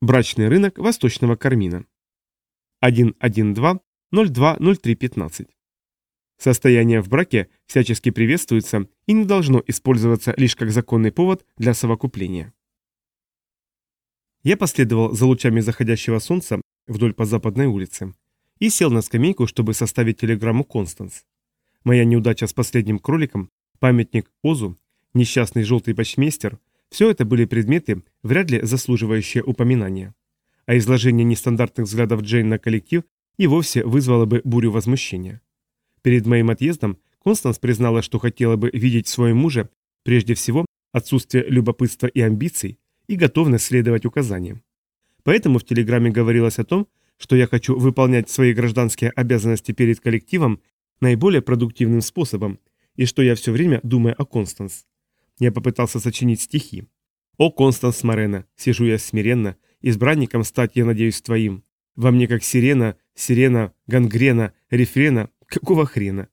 Брачный рынок Восточного Кармина. 1.1.2.02.03.15. Состояние в браке всячески приветствуется и не должно использоваться лишь как законный повод для совокупления. Я последовал за лучами заходящего солнца вдоль по западной улице и сел на скамейку, чтобы составить телеграмму Констанс. Моя неудача с последним кроликом, памятник Озу, несчастный желтый почмейстер – все это были предметы, вряд ли заслуживающие упоминания. А изложение нестандартных взглядов Джейн на коллектив и вовсе вызвало бы бурю возмущения. Перед моим отъездом Констанс признала, что хотела бы видеть в своем муже прежде всего отсутствие любопытства и амбиций и готовность следовать указаниям. Поэтому в телеграмме говорилось о том, что я хочу выполнять свои гражданские обязанности перед коллективом наиболее продуктивным способом, и что я все время думаю о Констанс. Я попытался сочинить стихи. «О, Констанс Морена, сижу я смиренно, избранником стать я надеюсь твоим. Во мне как сирена, сирена, гангрена, рефрена, какого хрена?»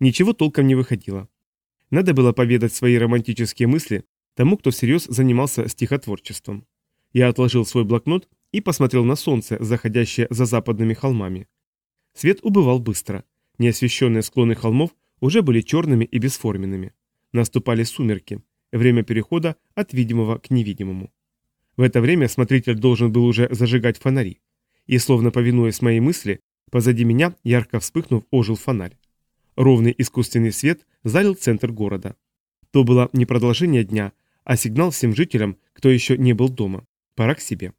Ничего толком не выходило. Надо было поведать свои романтические мысли тому, кто всерьез занимался стихотворчеством. Я отложил свой блокнот и посмотрел на солнце, заходящее за западными холмами. Свет убывал быстро. Неосвещенные склоны холмов уже были черными и бесформенными. Наступали сумерки, время перехода от видимого к невидимому. В это время смотритель должен был уже зажигать фонари. И, словно повинуясь моей мысли, позади меня, ярко вспыхнув, ожил фонарь. Ровный искусственный свет залил центр города. То было не продолжение дня, а сигнал всем жителям, кто еще не был дома. Пора к себе.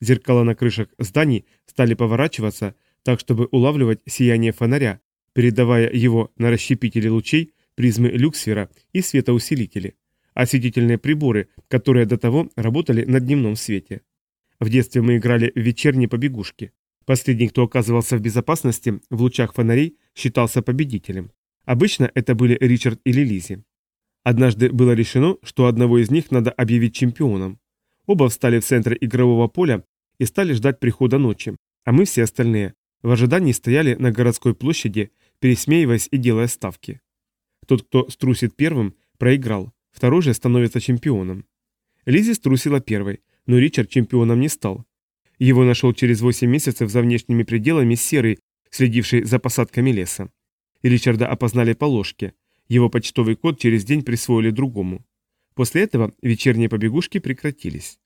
Зеркала на крышах зданий стали поворачиваться, так чтобы улавливать сияние фонаря, передавая его на расщепители лучей призмы люксфера и светоусилители, осветительные приборы, которые до того работали на дневном свете. В детстве мы играли в вечерние побегушки. Последний, кто оказывался в безопасности в лучах фонарей, считался победителем. Обычно это были Ричард или Лизи. Однажды было решено, что одного из них надо объявить чемпионом. Оба встали в центр игрового поля и стали ждать прихода ночи, а мы все остальные в ожидании стояли на городской площади, пересмеиваясь и делая ставки. Тот, кто струсит первым, проиграл, второй же становится чемпионом. Лизи струсила первой, но Ричард чемпионом не стал. Его нашел через 8 месяцев за внешними пределами серый, следивший за посадками леса. Ричарда опознали по ложке. Его почтовый код через день присвоили другому. После этого вечерние побегушки прекратились.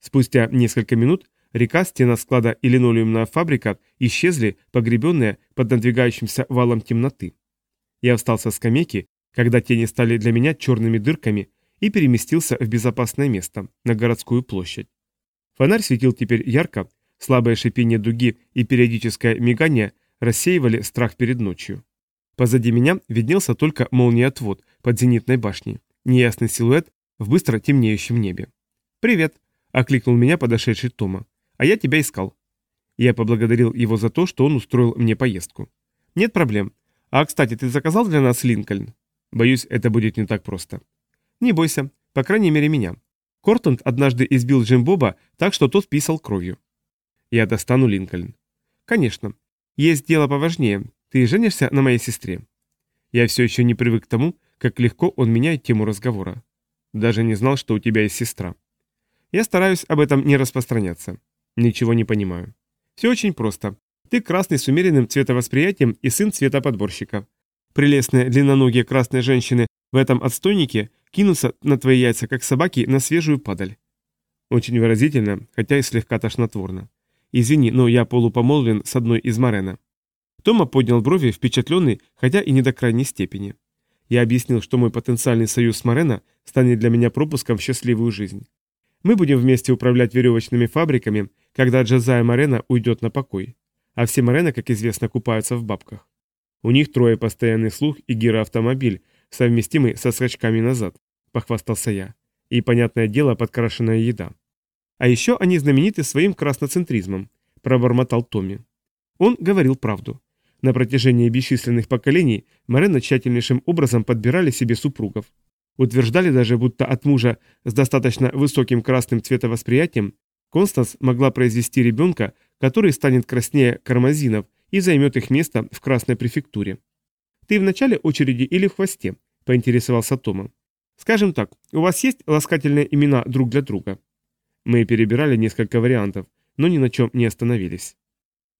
Спустя несколько минут река, стена склада и линолеумная фабрика исчезли, погребенные под надвигающимся валом темноты. Я встал со скамейки, когда тени стали для меня черными дырками, и переместился в безопасное место, на городскую площадь. Фонарь светил теперь ярко, слабое шипение дуги и периодическое мигание рассеивали страх перед ночью. Позади меня виднелся только молниеотвод под зенитной башней, неясный силуэт в быстро темнеющем небе. «Привет!» – окликнул меня подошедший Тома. «А я тебя искал». Я поблагодарил его за то, что он устроил мне поездку. «Нет проблем. А, кстати, ты заказал для нас Линкольн? Боюсь, это будет не так просто. Не бойся, по крайней мере меня. Кортунд однажды избил Джим Боба так, что тот писал кровью. Я достану Линкольн. Конечно. Есть дело поважнее. Ты женишься на моей сестре. Я все еще не привык к тому, как легко он меняет тему разговора. Даже не знал, что у тебя есть сестра. Я стараюсь об этом не распространяться. Ничего не понимаю. Все очень просто. Ты красный с умеренным цветовосприятием и сын цветоподборщика. Прелестные длинноногие красные женщины в этом отстойнике кинутся на твои яйца, как собаки, на свежую падаль. Очень выразительно, хотя и слегка тошнотворно. Извини, но я полупомолвен с одной из Марена. Тома поднял брови, впечатленный, хотя и не до крайней степени. Я объяснил, что мой потенциальный союз с Марена станет для меня пропуском в счастливую жизнь. Мы будем вместе управлять веревочными фабриками, когда Джазая Марена уйдет на покой. А все Морены, как известно, купаются в бабках. У них трое постоянный слух и гироавтомобиль, совместимый со скачками назад, похвастался я. И, понятное дело, подкрашенная еда. А еще они знамениты своим красноцентризмом, пробормотал Томми. Он говорил правду. На протяжении бесчисленных поколений Морена тщательнейшим образом подбирали себе супругов. Утверждали даже, будто от мужа с достаточно высоким красным цветовосприятием Констанс могла произвести ребенка, который станет краснее кармазинов и займет их место в красной префектуре. «Ты в начале очереди или в хвосте?» – поинтересовался Тома. «Скажем так, у вас есть ласкательные имена друг для друга?» Мы перебирали несколько вариантов, но ни на чем не остановились.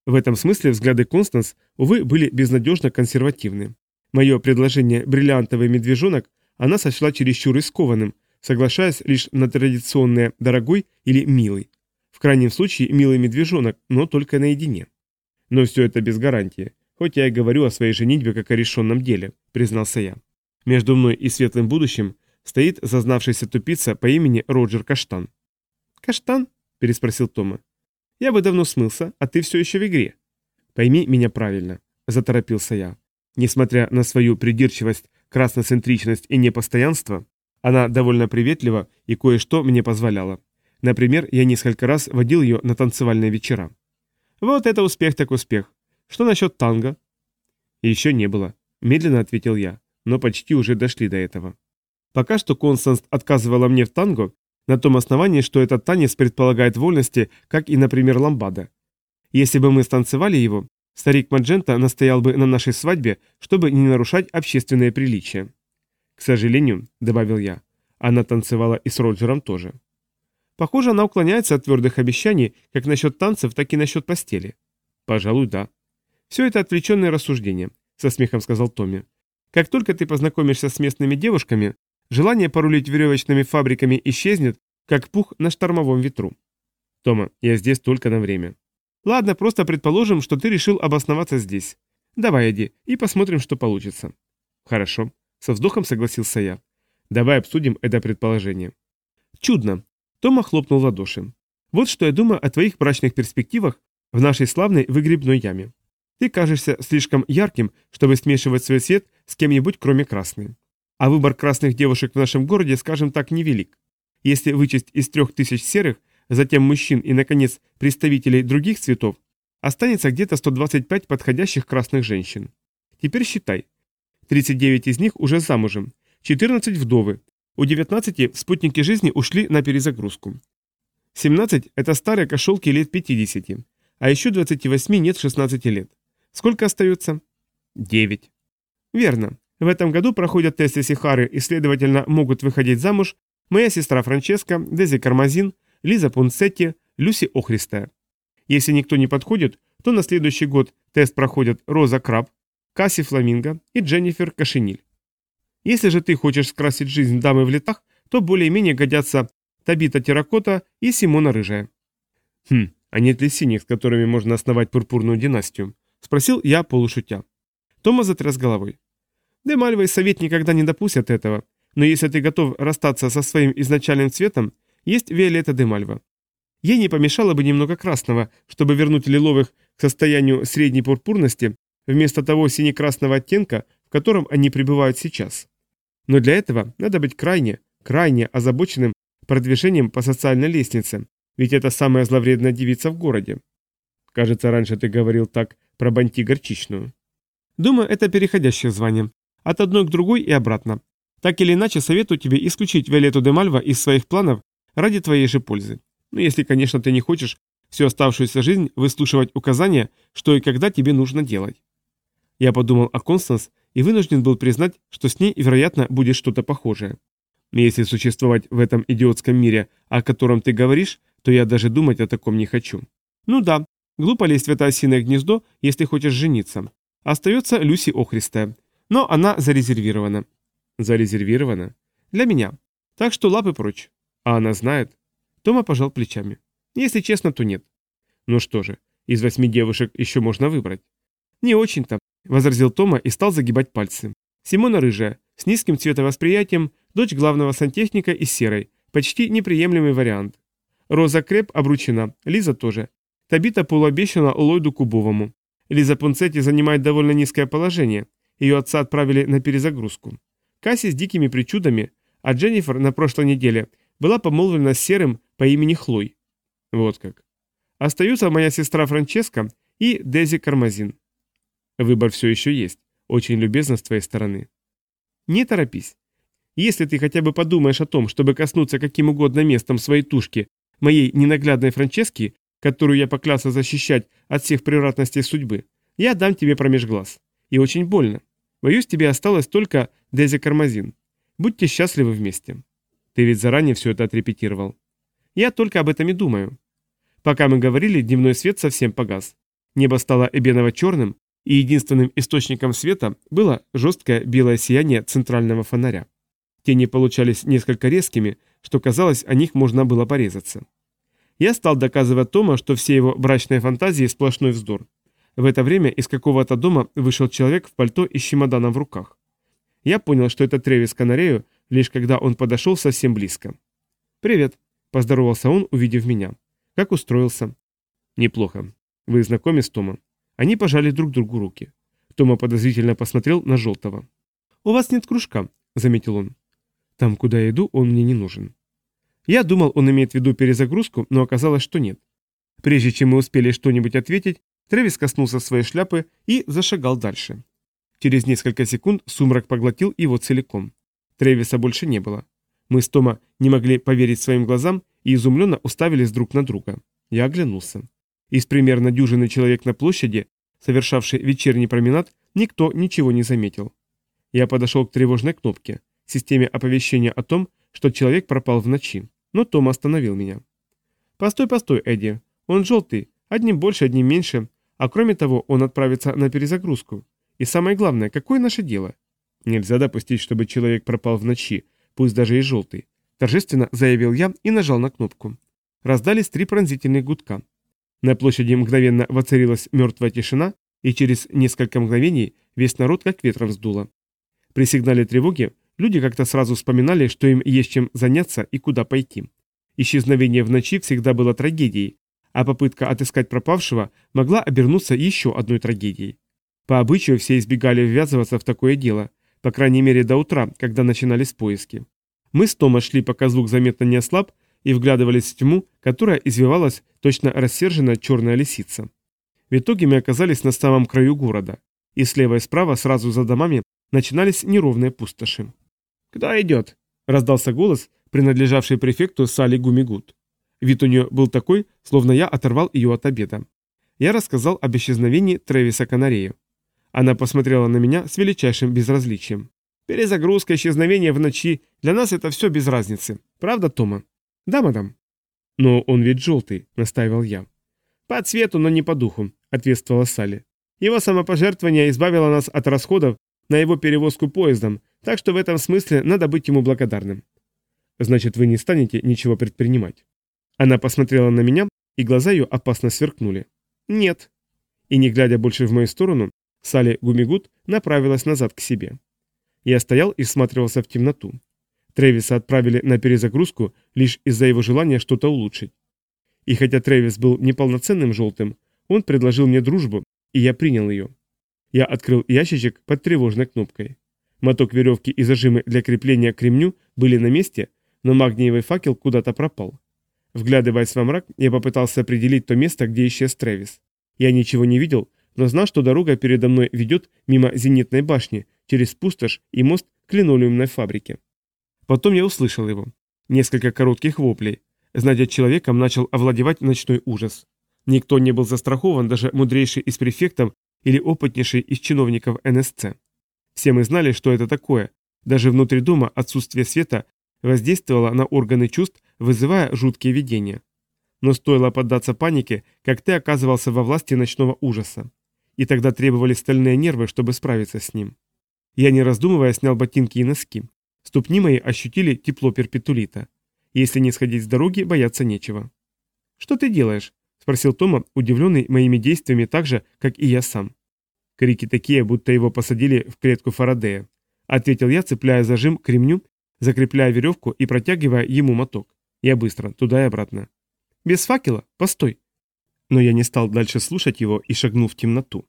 В этом смысле взгляды Констанс, увы, были безнадежно консервативны. Мое предложение «бриллиантовый медвежонок» она сочла чересчур рискованным, соглашаясь лишь на традиционное «дорогой» или «милый». Крайнем случае «милый медвежонок», но только наедине. Но все это без гарантии, хоть я и говорю о своей женитьбе как о решенном деле, признался я. Между мной и светлым будущим стоит зазнавшийся тупица по имени Роджер Каштан. «Каштан?» – переспросил Тома. «Я бы давно смылся, а ты все еще в игре». «Пойми меня правильно», – заторопился я. Несмотря на свою придирчивость, красноцентричность и непостоянство, она довольно приветлива и кое-что мне позволяла. Например, я несколько раз водил ее на танцевальные вечера. Вот это успех так успех. Что насчет танго? Еще не было, медленно ответил я, но почти уже дошли до этого. Пока что Констанс отказывала мне в танго на том основании, что этот танец предполагает вольности, как и, например, ламбада. Если бы мы станцевали его, старик Маджента настоял бы на нашей свадьбе, чтобы не нарушать общественное приличие. К сожалению, добавил я, она танцевала и с Роджером тоже. Похоже, она уклоняется от твердых обещаний как насчет танцев, так и насчет постели. Пожалуй, да. Все это отвлеченные рассуждения, со смехом сказал Томми. Как только ты познакомишься с местными девушками, желание порулить веревочными фабриками исчезнет, как пух на штормовом ветру. Тома, я здесь только на время. Ладно, просто предположим, что ты решил обосноваться здесь. Давай, иди, и посмотрим, что получится. Хорошо, со вздохом согласился я. Давай обсудим это предположение. Чудно. Тома хлопнул в ладоши. Вот что я думаю о твоих брачных перспективах в нашей славной выгребной яме. Ты кажешься слишком ярким, чтобы смешивать свой цвет с кем-нибудь, кроме красной. А выбор красных девушек в нашем городе, скажем так, невелик. Если вычесть из трех тысяч серых, затем мужчин и, наконец, представителей других цветов, останется где-то 125 подходящих красных женщин. Теперь считай. 39 из них уже замужем, 14 вдовы, у 19 спутники жизни ушли на перезагрузку. 17 – это старые кошелки лет 50, а еще 28 нет 16 лет. Сколько остается? 9. Верно. В этом году проходят тесты Сихары и, следовательно, могут выходить замуж моя сестра Франческа, Дези Кармазин, Лиза Пунцетти, Люси Охристая. Если никто не подходит, то на следующий год тест проходят Роза Краб, Касси Фламинго и Дженнифер Кашиниль. Если же ты хочешь скрасить жизнь дамы в летах, то более-менее годятся Табита Терракота и Симона Рыжая. Хм, а нет ли синих, с которыми можно основать пурпурную династию? Спросил я полушутя. Тома затряс головой. Демальва и Совет никогда не допустят этого, но если ты готов расстаться со своим изначальным цветом, есть Виолетта Демальва. Ей не помешало бы немного красного, чтобы вернуть лиловых к состоянию средней пурпурности, вместо того сине-красного оттенка, в котором они пребывают сейчас. Но для этого надо быть крайне, крайне озабоченным продвижением по социальной лестнице, ведь это самая зловредная девица в городе. Кажется, раньше ты говорил так про банти горчичную. Думаю, это переходящее звание. От одной к другой и обратно. Так или иначе, советую тебе исключить Виолетту де Мальва из своих планов ради твоей же пользы. Ну, если, конечно, ты не хочешь всю оставшуюся жизнь выслушивать указания, что и когда тебе нужно делать. Я подумал о Констанс и вынужден был признать, что с ней, вероятно, будет что-то похожее. Если существовать в этом идиотском мире, о котором ты говоришь, то я даже думать о таком не хочу. Ну да, глупо лезть в это осиное гнездо, если хочешь жениться. Остается Люси Охристая, но она зарезервирована. Зарезервирована? Для меня. Так что лапы прочь. А она знает? Тома пожал плечами. Если честно, то нет. Ну что же, из восьми девушек еще можно выбрать. Не очень-то, — возразил Тома и стал загибать пальцы. Симона рыжая, с низким цветовосприятием, дочь главного сантехника и серой, почти неприемлемый вариант. Роза Креп обручена, Лиза тоже. Табита полуобещана Ллойду Кубовому. Лиза Пунцетти занимает довольно низкое положение, ее отца отправили на перезагрузку. Касси с дикими причудами, а Дженнифер на прошлой неделе была помолвлена с серым по имени Хлой. Вот как. Остаются моя сестра Франческа и Дези Кармазин. Выбор все еще есть. Очень любезно с твоей стороны. Не торопись. Если ты хотя бы подумаешь о том, чтобы коснуться каким угодно местом своей тушки, моей ненаглядной Франчески, которую я поклялся защищать от всех превратностей судьбы, я дам тебе промеж глаз. И очень больно. Боюсь, тебе осталось только Дези Кармазин. Будьте счастливы вместе. Ты ведь заранее все это отрепетировал. Я только об этом и думаю. Пока мы говорили, дневной свет совсем погас. Небо стало эбеново-черным, и единственным источником света было жесткое белое сияние центрального фонаря. Тени получались несколько резкими, что казалось, о них можно было порезаться. Я стал доказывать Тома, что все его брачные фантазии – сплошной вздор. В это время из какого-то дома вышел человек в пальто и с чемоданом в руках. Я понял, что это Тревис Канарею, лишь когда он подошел совсем близко. «Привет», – поздоровался он, увидев меня. «Как устроился?» «Неплохо. Вы знакомы с Томом?» Они пожали друг другу руки. Тома подозрительно посмотрел на Желтого. «У вас нет кружка», — заметил он. «Там, куда я иду, он мне не нужен». Я думал, он имеет в виду перезагрузку, но оказалось, что нет. Прежде чем мы успели что-нибудь ответить, Тревис коснулся своей шляпы и зашагал дальше. Через несколько секунд сумрак поглотил его целиком. Тревиса больше не было. Мы с Тома не могли поверить своим глазам и изумленно уставились друг на друга. Я оглянулся. Из примерно дюжины человек на площади, совершавшей вечерний променад, никто ничего не заметил. Я подошел к тревожной кнопке, системе оповещения о том, что человек пропал в ночи, но Том остановил меня. «Постой, постой, Эдди. Он желтый, одним больше, одним меньше, а кроме того, он отправится на перезагрузку. И самое главное, какое наше дело? Нельзя допустить, чтобы человек пропал в ночи, пусть даже и желтый. Торжественно заявил я и нажал на кнопку. Раздались три пронзительных гудка. На площади мгновенно воцарилась мертвая тишина, и через несколько мгновений весь народ как ветром сдуло. При сигнале тревоги люди как-то сразу вспоминали, что им есть чем заняться и куда пойти. Исчезновение в ночи всегда было трагедией, а попытка отыскать пропавшего могла обернуться еще одной трагедией. По обычаю все избегали ввязываться в такое дело, по крайней мере до утра, когда начинались поиски. Мы с Тома шли, пока звук заметно не ослаб, и вглядывались в тьму, которая извивалась точно рассерженная черная лисица. В итоге мы оказались на самом краю города, и слева и справа, сразу за домами, начинались неровные пустоши. «Кто идет?» – раздался голос, принадлежавший префекту Сали Гумигут. Вид у нее был такой, словно я оторвал ее от обеда. Я рассказал об исчезновении Трэвиса Канарею. Она посмотрела на меня с величайшим безразличием. «Перезагрузка, исчезновение в ночи, для нас это все без разницы. Правда, Тома?» «Да, мадам». «Но он ведь желтый», — настаивал я. «По цвету, но не по духу», — ответствовала Салли. «Его самопожертвование избавило нас от расходов на его перевозку поездом, так что в этом смысле надо быть ему благодарным». «Значит, вы не станете ничего предпринимать?» Она посмотрела на меня, и глаза ее опасно сверкнули. «Нет». И не глядя больше в мою сторону, Салли Гумигут направилась назад к себе. Я стоял и всматривался в темноту. Трэвиса отправили на перезагрузку лишь из-за его желания что-то улучшить. И хотя Трэвис был неполноценным желтым, он предложил мне дружбу, и я принял ее. Я открыл ящичек под тревожной кнопкой. Моток веревки и зажимы для крепления к ремню были на месте, но магниевый факел куда-то пропал. Вглядываясь во мрак, я попытался определить то место, где исчез Трэвис. Я ничего не видел, но знал, что дорога передо мной ведет мимо зенитной башни, через пустошь и мост к линолеумной фабрике. Потом я услышал его. Несколько коротких воплей. Значит, человеком начал овладевать ночной ужас. Никто не был застрахован, даже мудрейший из префектов или опытнейший из чиновников НСЦ. Все мы знали, что это такое. Даже внутри дома отсутствие света воздействовало на органы чувств, вызывая жуткие видения. Но стоило поддаться панике, как ты оказывался во власти ночного ужаса. И тогда требовались стальные нервы, чтобы справиться с ним. Я, не раздумывая, снял ботинки и носки. Ступни мои ощутили тепло перпетулита. Если не сходить с дороги, бояться нечего. «Что ты делаешь?» – спросил Тома, удивленный моими действиями так же, как и я сам. Крики такие, будто его посадили в клетку Фарадея. Ответил я, цепляя зажим к ремню, закрепляя веревку и протягивая ему моток. Я быстро, туда и обратно. «Без факела? Постой!» Но я не стал дальше слушать его и шагнул в темноту.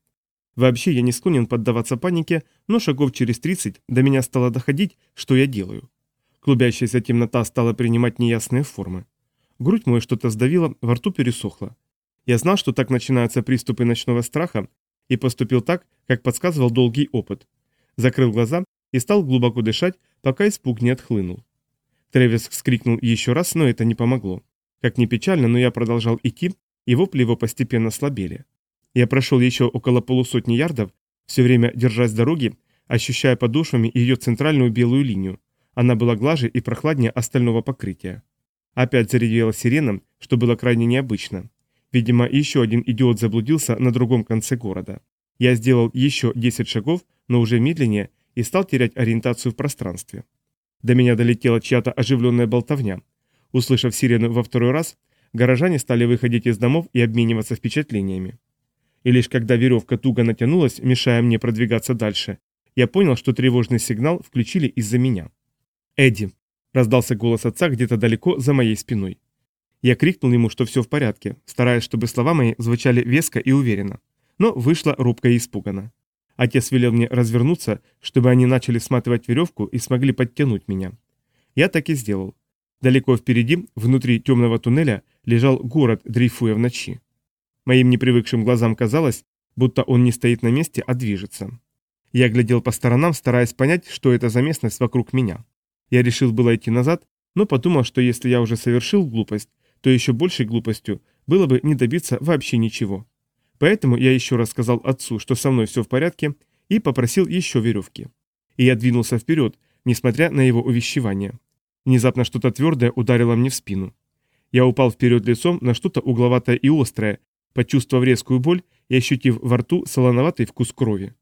Вообще я не склонен поддаваться панике, но шагов через 30 до меня стало доходить, что я делаю. Клубящаяся темнота стала принимать неясные формы. Грудь мою что-то сдавила, во рту пересохло. Я знал, что так начинаются приступы ночного страха, и поступил так, как подсказывал долгий опыт. Закрыл глаза и стал глубоко дышать, пока испуг не отхлынул. Тревис вскрикнул еще раз, но это не помогло. Как ни печально, но я продолжал идти, и вопли его постепенно слабели. Я прошел еще около полусотни ярдов, все время держась дороги, ощущая подошвами ее центральную белую линию. Она была глаже и прохладнее остального покрытия. Опять заревела сирена, что было крайне необычно. Видимо, еще один идиот заблудился на другом конце города. Я сделал еще 10 шагов, но уже медленнее, и стал терять ориентацию в пространстве. До меня долетела чья-то оживленная болтовня. Услышав сирену во второй раз, горожане стали выходить из домов и обмениваться впечатлениями. И лишь когда веревка туго натянулась, мешая мне продвигаться дальше, я понял, что тревожный сигнал включили из-за меня. «Эдди!» – раздался голос отца где-то далеко за моей спиной. Я крикнул ему, что все в порядке, стараясь, чтобы слова мои звучали веско и уверенно. Но вышло робко и испуганно. Отец велел мне развернуться, чтобы они начали сматывать веревку и смогли подтянуть меня. Я так и сделал. Далеко впереди, внутри темного туннеля, лежал город, дрейфуя в ночи. Моим непривыкшим глазам казалось, будто он не стоит на месте, а движется. Я глядел по сторонам, стараясь понять, что это за местность вокруг меня. Я решил было идти назад, но подумал, что если я уже совершил глупость, то еще большей глупостью было бы не добиться вообще ничего. Поэтому я еще раз сказал отцу, что со мной все в порядке, и попросил еще веревки. И я двинулся вперед, несмотря на его увещевание. Внезапно что-то твердое ударило мне в спину. Я упал вперед лицом на что-то угловатое и острое, почувствовав резкую боль и ощутив во рту солоноватый вкус крови.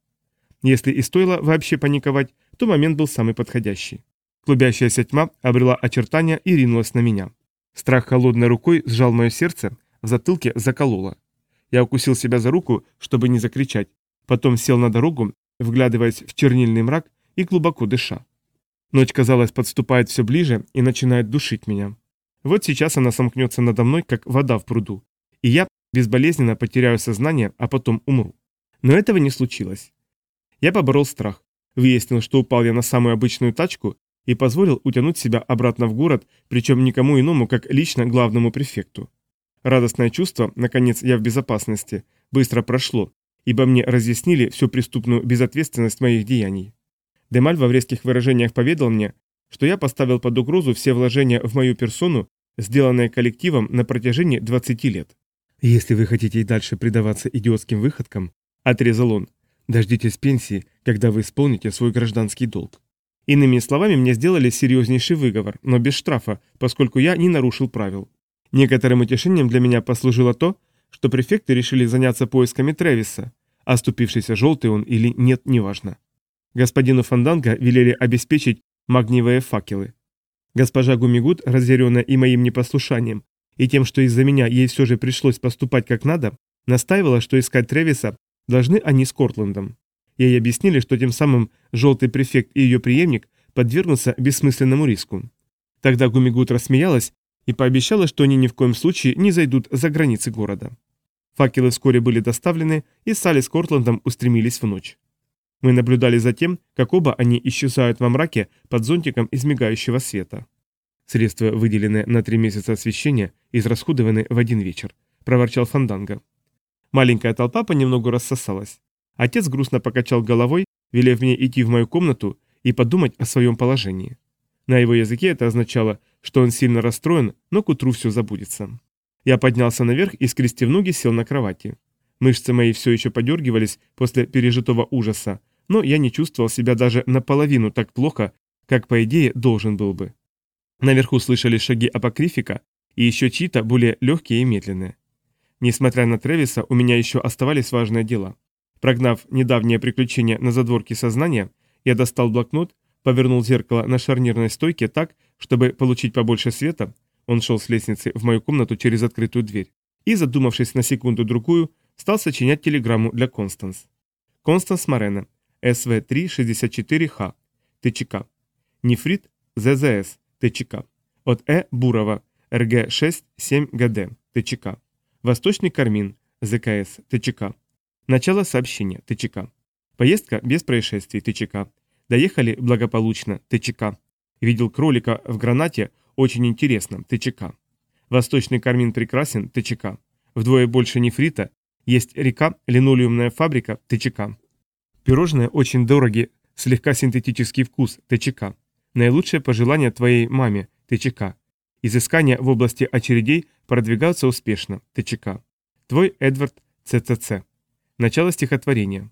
Если и стоило вообще паниковать, то момент был самый подходящий. Клубящаяся тьма обрела очертания и ринулась на меня. Страх холодной рукой сжал мое сердце, в затылке закололо. Я укусил себя за руку, чтобы не закричать, потом сел на дорогу, вглядываясь в чернильный мрак и глубоко дыша. Ночь, казалось, подступает все ближе и начинает душить меня. Вот сейчас она сомкнется надо мной, как вода в пруду, и я безболезненно потеряю сознание, а потом умру. Но этого не случилось. Я поборол страх, выяснил, что упал я на самую обычную тачку и позволил утянуть себя обратно в город, причем никому иному, как лично главному префекту. Радостное чувство, наконец я в безопасности, быстро прошло, ибо мне разъяснили всю преступную безответственность моих деяний. Демаль во резких выражениях поведал мне, что я поставил под угрозу все вложения в мою персону, сделанные коллективом на протяжении 20 лет. «Если вы хотите и дальше предаваться идиотским выходкам», – отрезал он, – «дождитесь пенсии, когда вы исполните свой гражданский долг». Иными словами, мне сделали серьезнейший выговор, но без штрафа, поскольку я не нарушил правил. Некоторым утешением для меня послужило то, что префекты решили заняться поисками Тревиса, оступившийся желтый он или нет, неважно. Господину Фанданго велели обеспечить магниевые факелы. Госпожа Гумигут, разъяренная и моим непослушанием, и тем, что из-за меня ей все же пришлось поступать как надо, настаивала, что искать Тревиса должны они с Кортландом. Ей объяснили, что тем самым желтый префект и ее преемник подвергнутся бессмысленному риску. Тогда Гумигут рассмеялась и пообещала, что они ни в коем случае не зайдут за границы города. Факелы вскоре были доставлены, и Салли с Кортландом устремились в ночь. Мы наблюдали за тем, как оба они исчезают во мраке под зонтиком из света. Средства, выделенные на три месяца освещения, израсходованы в один вечер, проворчал Фанданга. Маленькая толпа понемногу рассосалась. Отец грустно покачал головой, велев мне идти в мою комнату и подумать о своем положении. На его языке это означало, что он сильно расстроен, но к утру все забудется. Я поднялся наверх и, скрестив ноги, сел на кровати. Мышцы мои все еще подергивались после пережитого ужаса, но я не чувствовал себя даже наполовину так плохо, как, по идее, должен был бы. Наверху слышали шаги апокрифика и еще чьи-то более легкие и медленные. Несмотря на Тревиса, у меня еще оставались важные дела. Прогнав недавнее приключение на задворке сознания, я достал блокнот, повернул зеркало на шарнирной стойке так, чтобы получить побольше света, он шел с лестницы в мою комнату через открытую дверь, и, задумавшись на секунду-другую, стал сочинять телеграмму для Констанс. Констанс Морена, СВ-364Х, ТЧК. Нефрит, ЗЗС, ТЧК. От Э. Бурова, РГ-6-7ГД, ТЧК. Восточный Кармин, ЗКС, ТЧК. Начало сообщения. ТЧК. Поездка без происшествий. ТЧК. Доехали благополучно. ТЧК. Видел кролика в гранате. Очень интересно. ТЧК. Восточный кармин прекрасен. ТЧК. Вдвое больше нефрита. Есть река, линолеумная фабрика. ТЧК. Пирожные очень дороги. Слегка синтетический вкус. ТЧК. Наилучшее пожелание твоей маме. ТЧК. Изыскания в области очередей продвигаются успешно. ТЧК. Твой Эдвард ЦЦЦ. Начало стихотворения.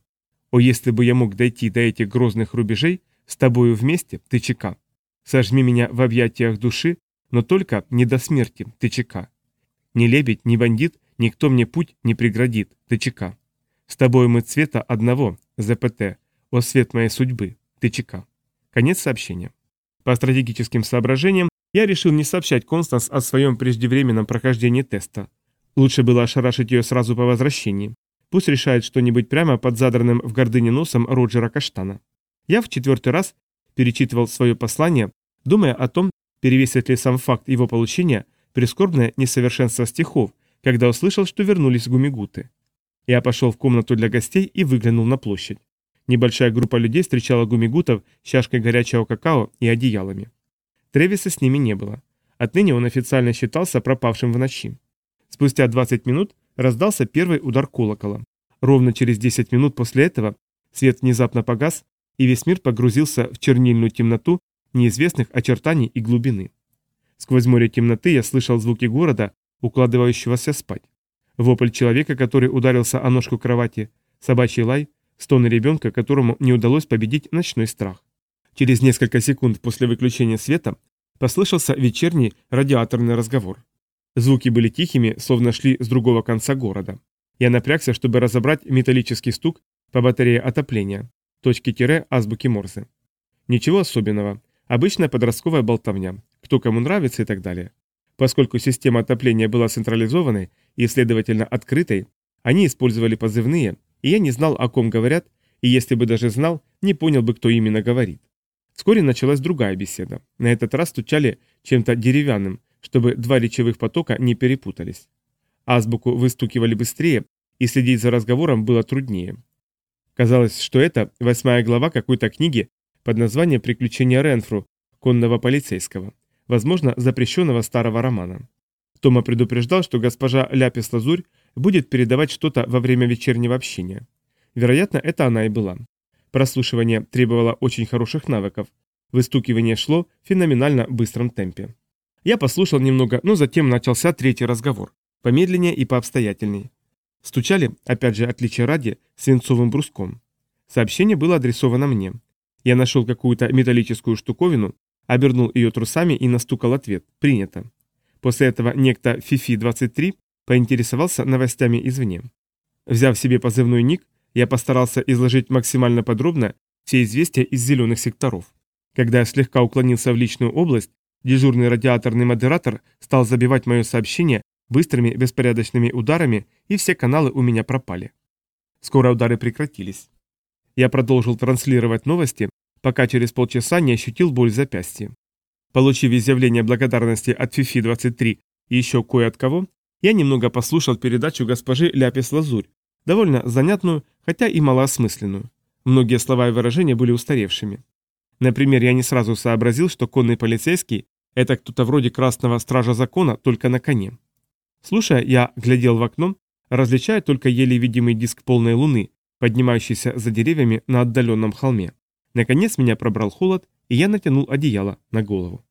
«О, если бы я мог дойти до этих грозных рубежей, с тобою вместе, ты чека. Сожми меня в объятиях души, но только не до смерти, ТЧК. Ни лебедь, ни бандит, никто мне путь не преградит, ТЧК. С тобой мы цвета одного, ЗПТ, о свет моей судьбы, ТЧК. Конец сообщения. По стратегическим соображениям я решил не сообщать Констанс о своем преждевременном прохождении теста. Лучше было ошарашить ее сразу по возвращении. Пусть решает что-нибудь прямо под задранным в гордыне носом Роджера Каштана. Я в четвертый раз перечитывал свое послание, думая о том, перевесит ли сам факт его получения прискорбное несовершенство стихов, когда услышал, что вернулись гумигуты. Я пошел в комнату для гостей и выглянул на площадь. Небольшая группа людей встречала гумигутов с чашкой горячего какао и одеялами. Тревиса с ними не было. Отныне он официально считался пропавшим в ночи. Спустя 20 минут раздался первый удар колокола. Ровно через 10 минут после этого свет внезапно погас, и весь мир погрузился в чернильную темноту неизвестных очертаний и глубины. Сквозь море темноты я слышал звуки города, укладывающегося спать. Вопль человека, который ударился о ножку кровати, собачий лай, стоны ребенка, которому не удалось победить ночной страх. Через несколько секунд после выключения света послышался вечерний радиаторный разговор. Звуки были тихими, словно шли с другого конца города. Я напрягся, чтобы разобрать металлический стук по батарее отопления, точки-тире азбуки Морзе. Ничего особенного, обычная подростковая болтовня, кто кому нравится и так далее. Поскольку система отопления была централизованной и, следовательно, открытой, они использовали позывные, и я не знал, о ком говорят, и если бы даже знал, не понял бы, кто именно говорит. Вскоре началась другая беседа. На этот раз стучали чем-то деревянным, чтобы два речевых потока не перепутались. Азбуку выстукивали быстрее, и следить за разговором было труднее. Казалось, что это восьмая глава какой-то книги под названием «Приключения Ренфру», конного полицейского, возможно, запрещенного старого романа. Тома предупреждал, что госпожа Ляпис-Лазурь будет передавать что-то во время вечернего общения. Вероятно, это она и была. Прослушивание требовало очень хороших навыков. Выстукивание шло в феноменально быстром темпе. Я послушал немного, но затем начался третий разговор. Помедленнее и пообстоятельней. Стучали, опять же, отличие ради, свинцовым бруском. Сообщение было адресовано мне. Я нашел какую-то металлическую штуковину, обернул ее трусами и настукал ответ. Принято. После этого некто Фифи-23 поинтересовался новостями извне. Взяв себе позывной ник, я постарался изложить максимально подробно все известия из зеленых секторов. Когда я слегка уклонился в личную область, дежурный радиаторный модератор стал забивать мое сообщение быстрыми беспорядочными ударами, и все каналы у меня пропали. Скоро удары прекратились. Я продолжил транслировать новости, пока через полчаса не ощутил боль в запястье. Получив изъявление благодарности от Фифи-23 и еще кое от кого, я немного послушал передачу госпожи Ляпис-Лазурь, довольно занятную, хотя и малоосмысленную. Многие слова и выражения были устаревшими. Например, я не сразу сообразил, что конный полицейский – это кто-то вроде красного стража закона, только на коне. Слушая, я глядел в окно, различая только еле видимый диск полной луны, поднимающийся за деревьями на отдаленном холме. Наконец меня пробрал холод, и я натянул одеяло на голову.